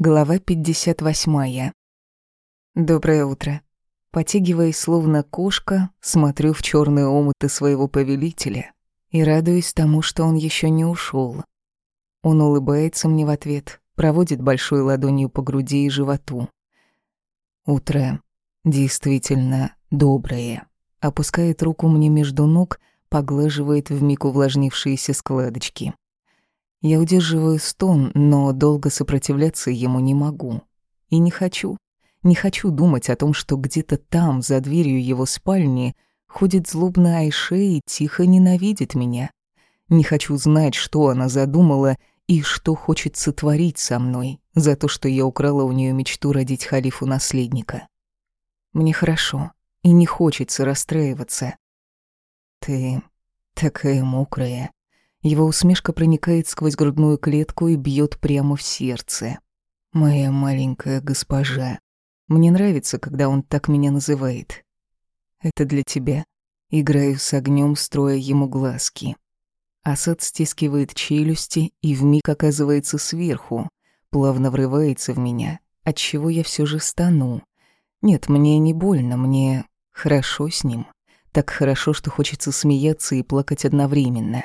Глава 58. Доброе утро. Потягиваясь словно кошка, смотрю в черные омуты своего повелителя и радуюсь тому, что он еще не ушел. Он улыбается мне в ответ, проводит большой ладонью по груди и животу. Утро действительно доброе. Опускает руку мне между ног, поглаживает вмиг увлажнившиеся складочки. Я удерживаю стон, но долго сопротивляться ему не могу. И не хочу. Не хочу думать о том, что где-то там, за дверью его спальни, ходит злобная Айше и тихо ненавидит меня. Не хочу знать, что она задумала и что хочет сотворить со мной за то, что я украла у нее мечту родить халифу-наследника. Мне хорошо, и не хочется расстраиваться. Ты такая мокрая, его усмешка проникает сквозь грудную клетку и бьет прямо в сердце. «Моя маленькая госпожа. Мне нравится, когда он так меня называет. Это для тебя. Играю с огнем, строя ему глазки. Асад стискивает челюсти и вмиг оказывается сверху, плавно врывается в меня, отчего я все же стану. Нет, мне не больно, мне хорошо с ним. Так хорошо, что хочется смеяться и плакать одновременно.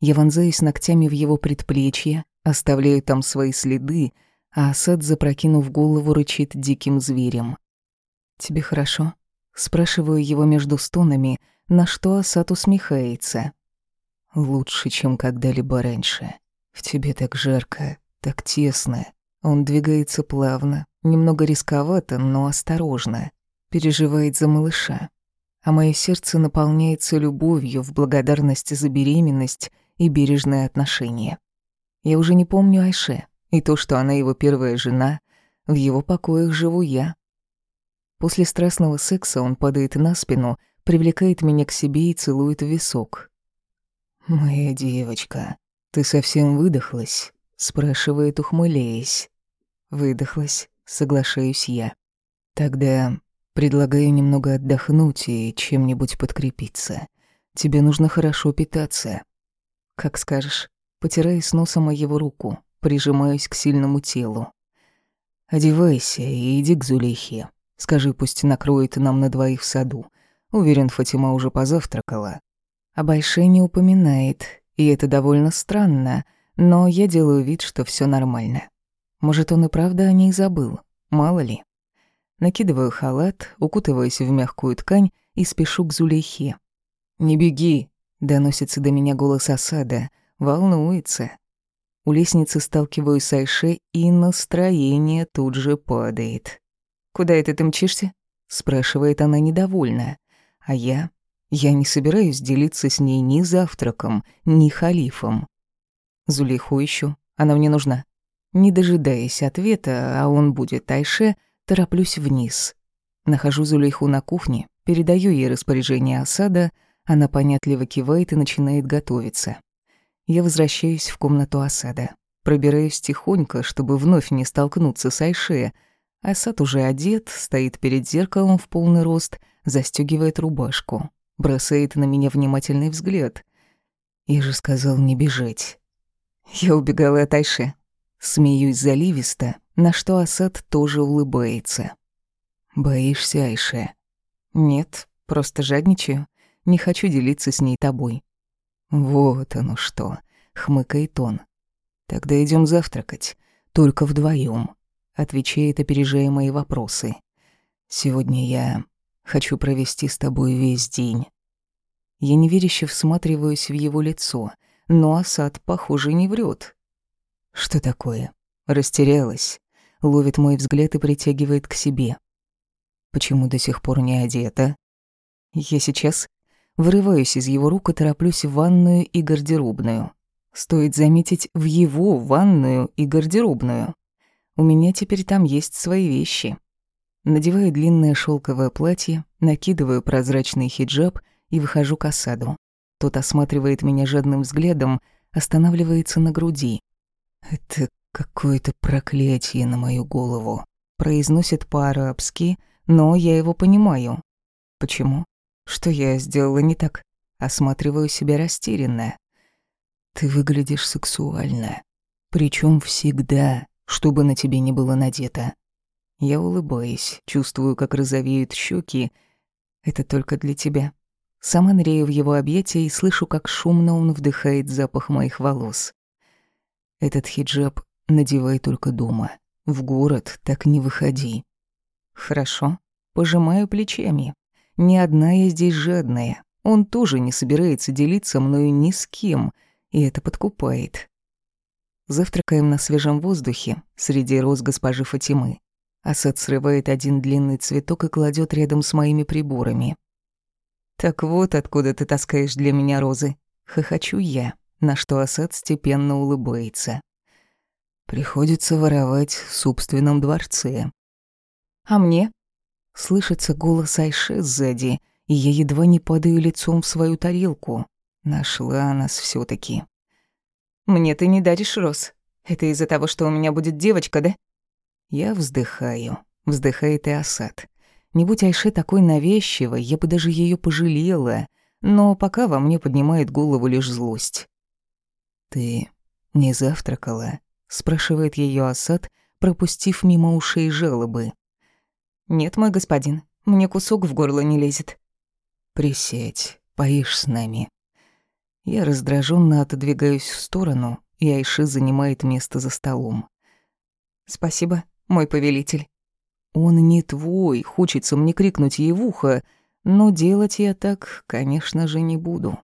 Я вонзаюсь ногтями в его предплечье, оставляю там свои следы, а Асад, запрокинув голову, рычит диким зверем. «Тебе хорошо?» Спрашиваю его между стонами, на что Асад усмехается. «Лучше, чем когда-либо раньше. В тебе так жарко, так тесно. Он двигается плавно, немного рисковато, но осторожно. Переживает за малыша. А мое сердце наполняется любовью в благодарность за беременность и бережное отношение. Я уже не помню Айше, и то, что она его первая жена, в его покоях живу я. После страстного секса он падает на спину, привлекает меня к себе и целует в висок. «Моя девочка, ты совсем выдохлась?» — спрашивает, ухмыляясь. «Выдохлась», — соглашаюсь я. «Тогда предлагаю немного отдохнуть и чем-нибудь подкрепиться. Тебе нужно хорошо питаться. «Как скажешь». Потираюсь носом о его руку, прижимаюсь к сильному телу. «Одевайся и иди к Зулейхе. Скажи, пусть накроет нам на двоих в саду. Уверен, Фатима уже позавтракала». А Байше не упоминает, и это довольно странно, но я делаю вид, что все нормально. Может, он и правда о ней забыл, мало ли. Накидываю халат, укутываюсь в мягкую ткань и спешу к Зулейхе. «Не беги!» Доносится до меня голос осада. Волнуется. У лестницы сталкиваюсь с Айше, и настроение тут же падает. «Куда это ты мчишься?» Спрашивает она недовольно. А я... Я не собираюсь делиться с ней ни завтраком, ни халифом. Зулейху ищу. Она мне нужна. Не дожидаясь ответа, а он будет Айше, тороплюсь вниз. Нахожу Зулейху на кухне, передаю ей распоряжение осада — она понятливо кивает и начинает готовиться. Я возвращаюсь в комнату Асада. Пробираюсь тихонько, чтобы вновь не столкнуться с Айше. Асад уже одет, стоит перед зеркалом в полный рост, застегивает рубашку. Бросает на меня внимательный взгляд. Я же сказал не бежать. Я убегала от Айше. Смеюсь заливисто, на что Асад тоже улыбается. «Боишься, Айше?» «Нет, просто жадничаю. Не хочу делиться с ней тобой». «Вот оно что», — хмыкает он. «Тогда идем завтракать, только вдвоем, отвечает, опережая мои вопросы. «Сегодня я хочу провести с тобой весь день». Я неверяще всматриваюсь в его лицо, но Асад, похоже, не врет. «Что такое?» Растерялась, ловит мой взгляд и притягивает к себе. «Почему до сих пор не одета?» «Я сейчас Вырываюсь из его рук и тороплюсь в ванную и гардеробную. Стоит заметить, в его ванную и гардеробную. У меня теперь там есть свои вещи. Надеваю длинное шелковое платье, накидываю прозрачный хиджаб и выхожу к осаду. Тот осматривает меня жадным взглядом, останавливается на груди. «Это какое-то проклятие на мою голову», произносит по-арабски, но я его понимаю. Почему? Что я сделала не так? Осматриваю себя растерянно. Ты выглядишь сексуально. Причем всегда, что бы на тебе ни было надето. Я улыбаюсь, чувствую, как розовеют щеки. Это только для тебя. Сама ныряю в его объятия и слышу, как шумно он вдыхает запах моих волос. Этот хиджаб надевай только дома. В город так не выходи. Хорошо. Пожимаю плечами. Ни одна я здесь жадная. Он тоже не собирается делиться мною ни с кем, и это подкупает. Завтракаем на свежем воздухе, среди роз госпожи Фатимы. Асад срывает один длинный цветок и кладет рядом с моими приборами. «Так вот откуда ты таскаешь для меня розы», — хохочу я, на что Асад степенно улыбается. «Приходится воровать в собственном дворце». «А мне?» Слышится голос Айше сзади, и я едва не падаю лицом в свою тарелку. Нашла нас все таки «Мне ты не даришь роз. Это из-за того, что у меня будет девочка, да?» Я вздыхаю. Вздыхает и Асад. Не будь Айше такой навязчивой, я бы даже ее пожалела, но пока во мне поднимает голову лишь злость. «Ты не завтракала?» — спрашивает ее Асад, пропустив мимо ушей жалобы. «Нет, мой господин, мне кусок в горло не лезет». «Присядь, поешь с нами». Я раздраженно отодвигаюсь в сторону, и Айши занимает место за столом. «Спасибо, мой повелитель». Он не твой, хочется мне крикнуть ей в ухо, но делать я так, конечно же, не буду.